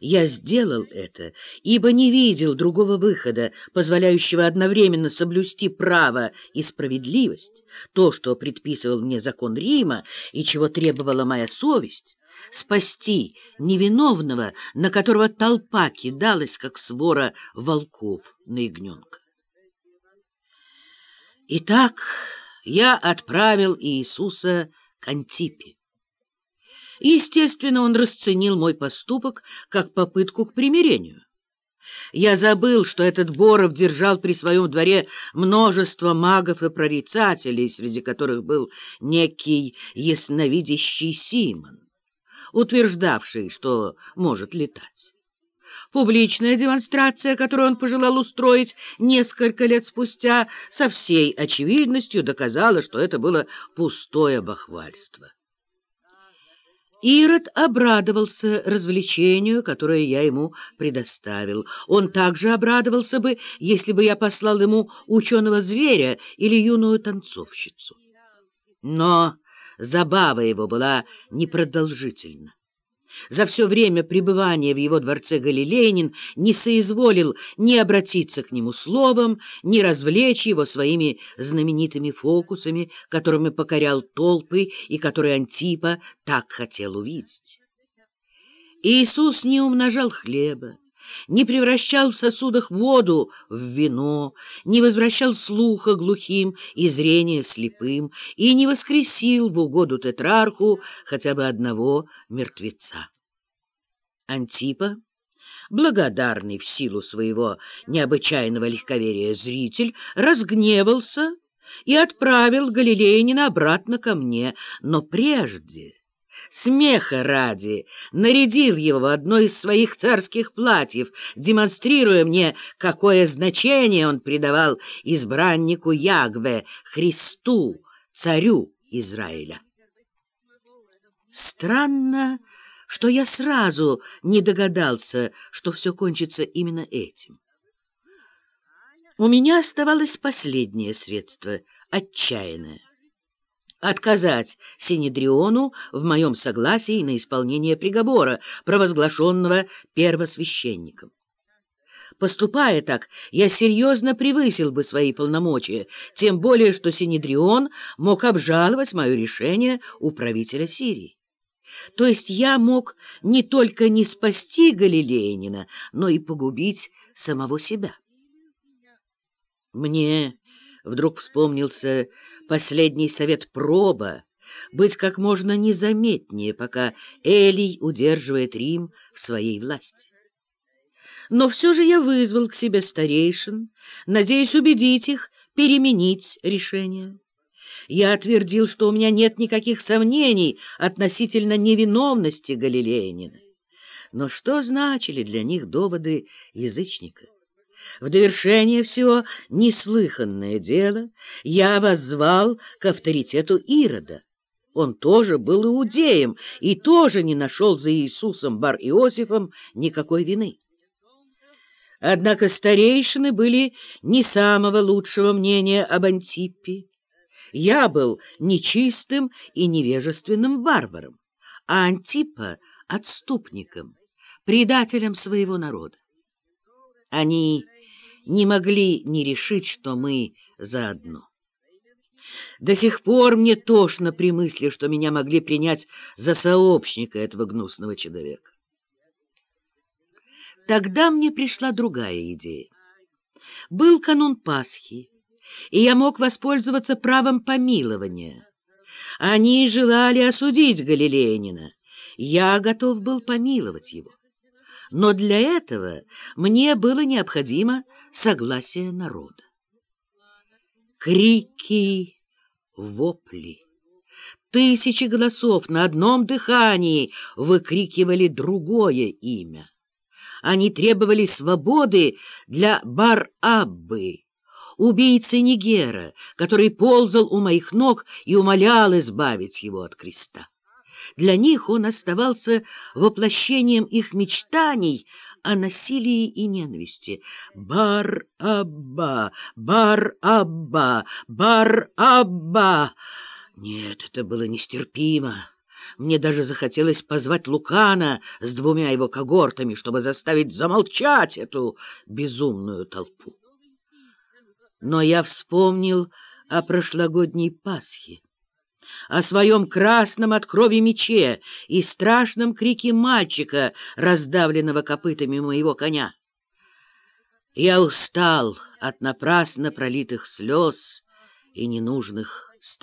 Я сделал это, ибо не видел другого выхода, позволяющего одновременно соблюсти право и справедливость, то, что предписывал мне закон Рима и чего требовала моя совесть, спасти невиновного, на которого толпа кидалась, как свора волков на ягненка. Итак, я отправил Иисуса к Антипе. Естественно, он расценил мой поступок как попытку к примирению. Я забыл, что этот Боров держал при своем дворе множество магов и прорицателей, среди которых был некий ясновидящий Симон, утверждавший, что может летать. Публичная демонстрация, которую он пожелал устроить несколько лет спустя, со всей очевидностью доказала, что это было пустое бахвальство. Ирод обрадовался развлечению, которое я ему предоставил. Он также обрадовался бы, если бы я послал ему ученого зверя или юную танцовщицу. Но забава его была непродолжительна. За все время пребывания в его дворце Галилейнин не соизволил ни обратиться к нему словом, ни развлечь его своими знаменитыми фокусами, которыми покорял толпы и которые Антипа так хотел увидеть. Иисус не умножал хлеба, не превращал в сосудах воду в вино, не возвращал слуха глухим и зрение слепым, и не воскресил в угоду тетрарху хотя бы одного мертвеца. Антипа, благодарный в силу своего необычайного легковерия зритель, разгневался и отправил Галилеянина обратно ко мне, но прежде смеха ради, нарядил его в одно из своих царских платьев, демонстрируя мне, какое значение он придавал избраннику Ягве, Христу, царю Израиля. Странно, что я сразу не догадался, что все кончится именно этим. У меня оставалось последнее средство — отчаянное отказать Синедриону в моем согласии на исполнение приговора, провозглашенного первосвященником. Поступая так, я серьезно превысил бы свои полномочия, тем более, что Синедрион мог обжаловать мое решение у правителя Сирии. То есть я мог не только не спасти Галилеянина, но и погубить самого себя. Мне Вдруг вспомнился последний совет проба быть как можно незаметнее, пока Элий удерживает Рим в своей власти. Но все же я вызвал к себе старейшин, надеясь убедить их переменить решение. Я отвердил, что у меня нет никаких сомнений относительно невиновности Галилеянина. Но что значили для них доводы язычника? В довершение всего неслыханное дело я воззвал к авторитету Ирода. Он тоже был иудеем и тоже не нашел за Иисусом Бар-Иосифом никакой вины. Однако старейшины были не самого лучшего мнения об Антипе. Я был нечистым и невежественным варваром, а Антипа — отступником, предателем своего народа. Они не могли не решить, что мы заодно. До сих пор мне тошно при мысли, что меня могли принять за сообщника этого гнусного человека. Тогда мне пришла другая идея. Был канун Пасхи, и я мог воспользоваться правом помилования. Они желали осудить Галилеянина. Я готов был помиловать его но для этого мне было необходимо согласие народа. Крики, вопли. Тысячи голосов на одном дыхании выкрикивали другое имя. Они требовали свободы для Бар-Аббы, убийцы Нигера, который ползал у моих ног и умолял избавить его от креста. Для них он оставался воплощением их мечтаний о насилии и ненависти. Бар-Абба! Бар-Абба! Бар-Абба! Нет, это было нестерпимо. Мне даже захотелось позвать Лукана с двумя его когортами, чтобы заставить замолчать эту безумную толпу. Но я вспомнил о прошлогодней Пасхе, о своем красном от крови мече и страшном крике мальчика, раздавленного копытами моего коня. Я устал от напрасно пролитых слез и ненужных